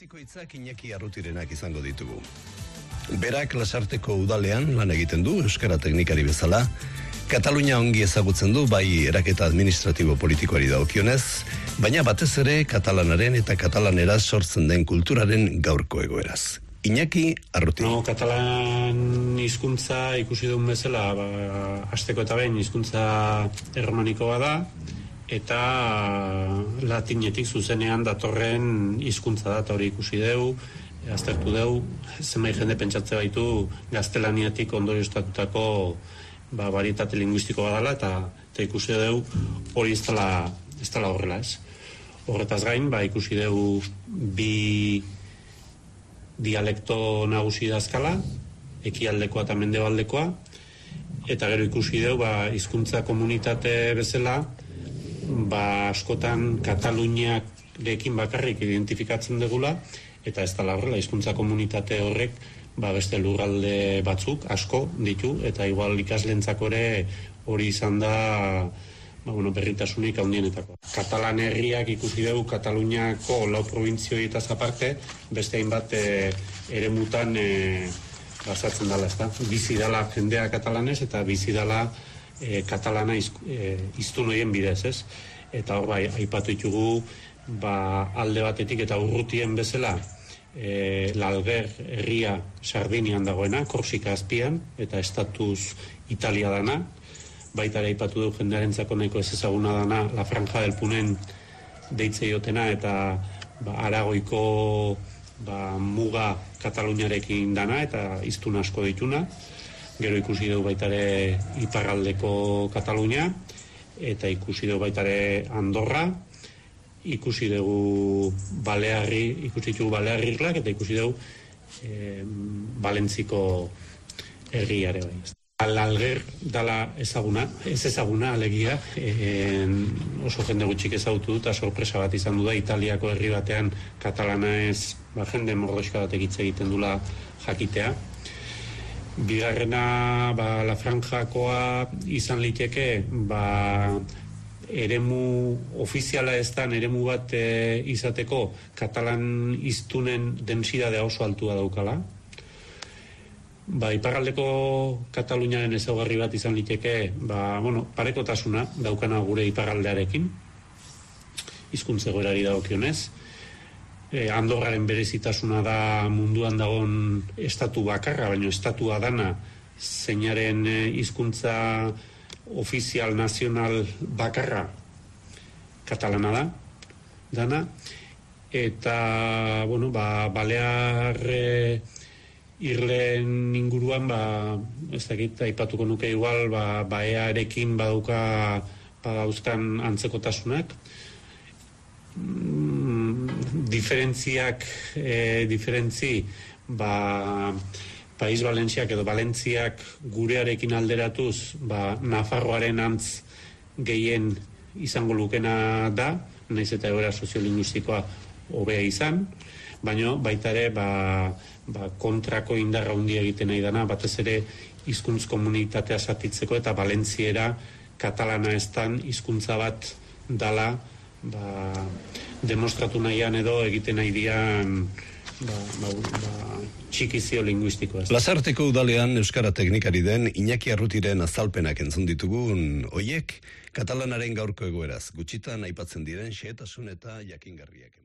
Lehenbiziko hitzak Iñaki Arrutirenak izango ditugu. Berak lasarteko udalean lan egiten du Euskara Teknikari bezala, Katalunia ongi ezagutzen du bai eraketa administratibo politikoari daukionez, baina batez ere katalanaren eta katalanera sortzen den kulturaren gaurko egoeraz. Iñaki Arruti. No, katalan hizkuntza ikusi duen bezala, ba, asteko eta behin hizkuntza erromanikoa da, eta latinetik zuzenean datorren hizkuntza da, hori ikusi deu, aztertu deu, zenbait jende pentsatze baitu gaztelaniatik ondorio estatutako ba, varietate linguistiko badala, eta, eta ikusi deu hori ez dela, ez dela horrela ez. Horretaz gain, ba, ikusi deu bi dialekto nagusi dazkala, ekialdekoa eta mendebaldekoa, eta gero ikusi deu, ba, hizkuntza komunitate bezala, ba, askotan Kataluniak dekin bakarrik identifikatzen degula, eta ez da horrela, hizkuntza komunitate horrek ba, beste lurralde batzuk, asko ditu, eta igual ikaslentzako ere hori izan da ba, bueno, berritasunik handienetako. Katalan herriak ikusi dugu Kataluniako lau provintzioetaz aparte, beste hainbat e, ere mutan e, basatzen dela, ez? Bizi dela jendea katalanez eta bizi dela e, katalana iz, e, iztu noien bidez, ez? Eta hor bai, aipatu ditugu ba, alde batetik eta urrutien bezala e, lalger herria Sardinian dagoena, Korsika azpian, eta estatus Italia dana, baita ere aipatu du jendearen nahiko ez ezaguna dana La Franja del Punen deitze iotena eta ba, aragoiko ba, muga Kataluniarekin dana eta iztun asko dituna gero ikusi dugu baita ere iparraldeko Katalunia eta ikusi dugu baita ere Andorra ikusi dugu Balearri ikusi dugu Balearri eta ikusi dugu e, Balentziko herriare bai. Alalger dala ezaguna, ez ezaguna alegia, en, oso jende gutxik ezagutu dut, sorpresa bat izan du da, Italiako herri batean katalana ez, ba, jende mordoska bat egiten dula jakitea, Bigarrena, ba, la franjakoa izan liteke, ba, eremu ofiziala ez da, eremu bat e, izateko, katalan iztunen densidade oso altua daukala. Ba, iparraldeko Kataluniaren ezaugarri bat izan liteke, ba, bueno, parekotasuna daukana gure iparraldearekin, hizkuntze goerari dagokionez e, Andorraren berezitasuna da munduan dagon estatu bakarra, baina estatua dana. Zeinaren e, hizkuntza ofizial nazional bakarra. Katalana da, dana, eta, bueno, ba, balear e, irlen inguruan, ba, ez dakit, aipatuko nuke igual, ba, baearekin baduka badauzkan antzekotasunak, diferentziak e, diferentzi ba, Paiz Valentziak edo Valentziak gurearekin alderatuz ba, Nafarroaren antz gehien izango lukena da, naiz eta egoera soziolinguistikoa hobea izan, baina baita ere ba, ba, kontrako indarra hundi egiten nahi dana, batez ere hizkuntz komunitatea zatitzeko eta Valentziera katalana estan hizkuntza bat dala ba, demostratu nahian edo egiten nahi dian ba, ba, ba, txikizio linguistikoa. Lazarteko udalean Euskara Teknikari den Iñaki Arrutiren azalpenak entzun ditugun oiek, katalanaren gaurko egoeraz, gutxitan aipatzen diren xeetasun eta jakingarriak eman.